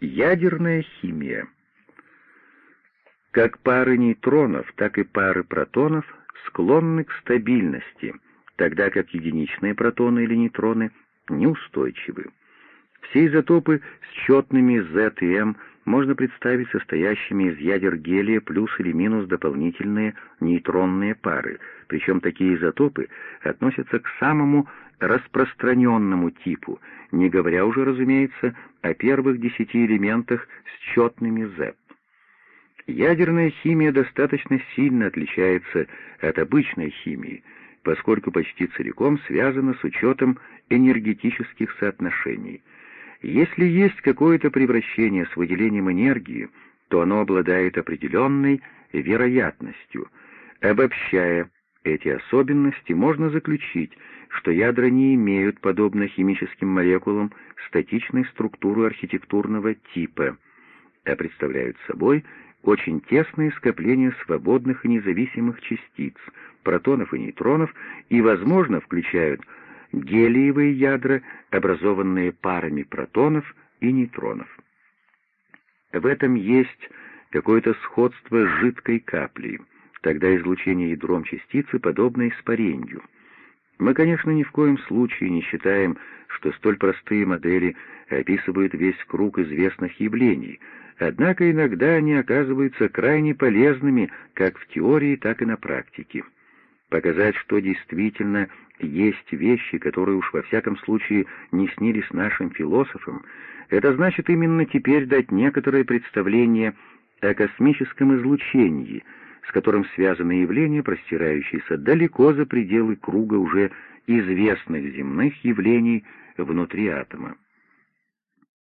Ядерная химия. Как пары нейтронов, так и пары протонов склонны к стабильности, тогда как единичные протоны или нейтроны неустойчивы. Все изотопы с четными Z и M можно представить состоящими из ядер гелия плюс или минус дополнительные нейтронные пары, причем такие изотопы относятся к самому распространенному типу, не говоря уже, разумеется, о первых десяти элементах с четными Z. Ядерная химия достаточно сильно отличается от обычной химии, поскольку почти целиком связана с учетом энергетических соотношений – если есть какое-то превращение с выделением энергии, то оно обладает определенной вероятностью. Обобщая эти особенности, можно заключить, что ядра не имеют, подобно химическим молекулам, статичной структуры архитектурного типа, а представляют собой очень тесные скопления свободных и независимых частиц, протонов и нейтронов, и, возможно, включают гелиевые ядра, образованные парами протонов и нейтронов. В этом есть какое-то сходство с жидкой каплей, тогда излучение ядром частицы подобно испарению. Мы, конечно, ни в коем случае не считаем, что столь простые модели описывают весь круг известных явлений, однако иногда они оказываются крайне полезными как в теории, так и на практике. Показать, что действительно есть вещи, которые уж во всяком случае не снились нашим философам, это значит именно теперь дать некоторое представление о космическом излучении, с которым связаны явления, простирающиеся далеко за пределы круга уже известных земных явлений внутри атома.